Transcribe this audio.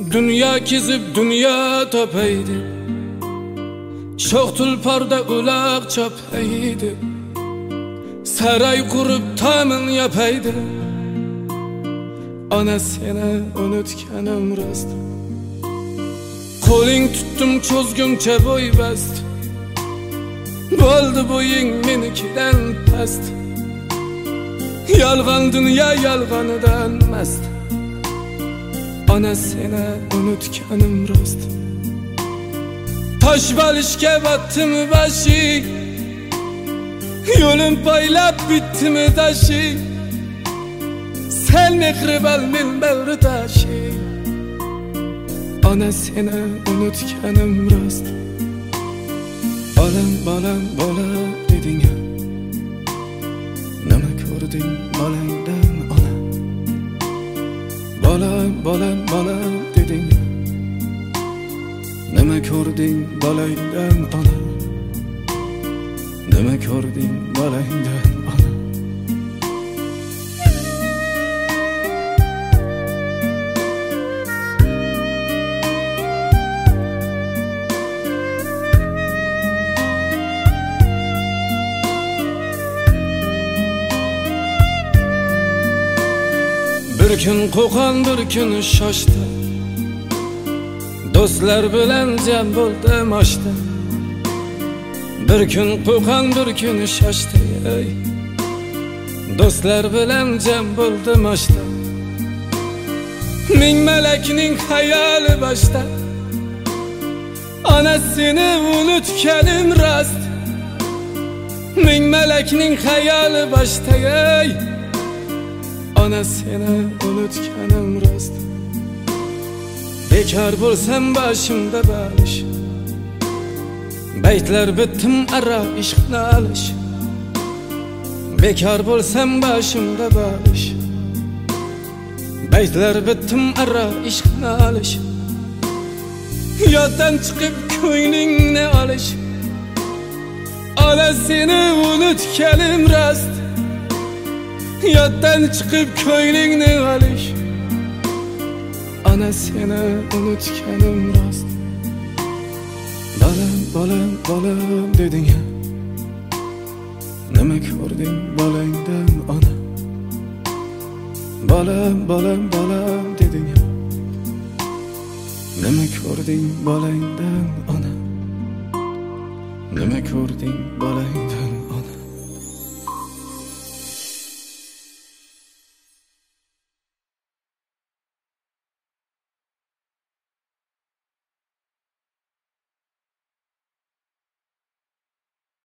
Dünya kezib dünya topaydi Çok tulparda ulaq çapaydi Saray kurup tamın yapaydı. Ana seni unutkanım rast Qo'ling tutdim cho'zguncha bo'y bast Bo'ldi bo'ying menikidan past Yolg'on dunyo yolg'onidan mast Ana seni unutkanım rost. Tosh balishga botdim bashi Yo'lim poylab bitdimi tashi Sen mehribal men bag'ri tashi Ana seni unutkanım rost. Balam balam bola deding Nima ko'rding bolangdan bolam bolam bolam deding. Nima ko'rding bolangdan bolam? Nima ko'rding bolangdan? Bir kun qo'qon bir kun shoshdi Do'stlar bilan jam bo'ldim oshda Bir kun qo'qon bir kun shoshdi ey. Do'stlar bilan jam bo'ldim oshda Ming malakning xayoli boshda Ana seni unutganim rost Ming malakning xayoli boshda ey Ana seni unutkanım rost Bekar bo'lsam boshimda balish Baytlar bittim ara ishqni alish Bekar bo'lsam boshimda balish Baytlar bittim ara ishqni alish Yoddan chiqib ko'nglingni olish Ana seni unutganim rost Yoddan chiqib ko'nglingni olish Ana seni unutganim rost Bolam, bolam, bolam deding ya. Nima ko'rding bolangdan ona Bolam, bolam, bolam deding ya. Nima ko'rding bolangdan ona Nima ko'rding bolangdan